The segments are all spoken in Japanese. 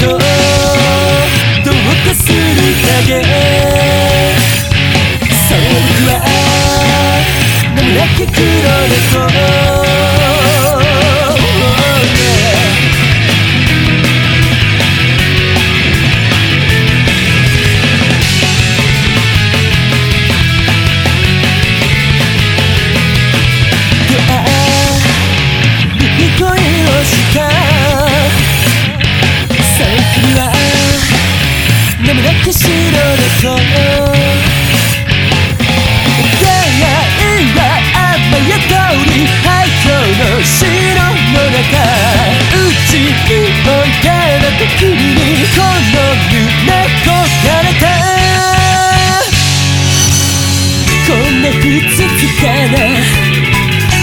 どうかするだけそれは僕はならけ黒猫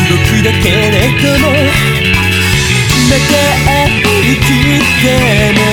僕だけれどもまた会いに来ても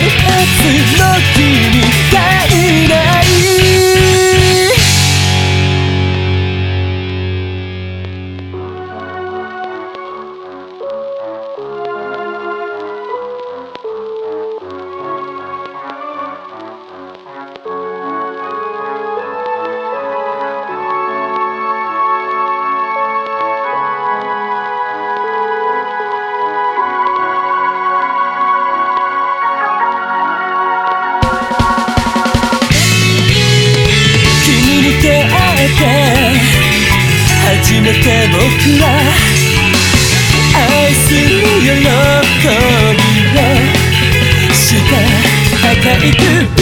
る夏の君初めて僕は愛する喜びをした赤い首